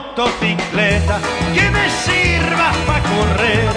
motocicleta que me sirva para correr.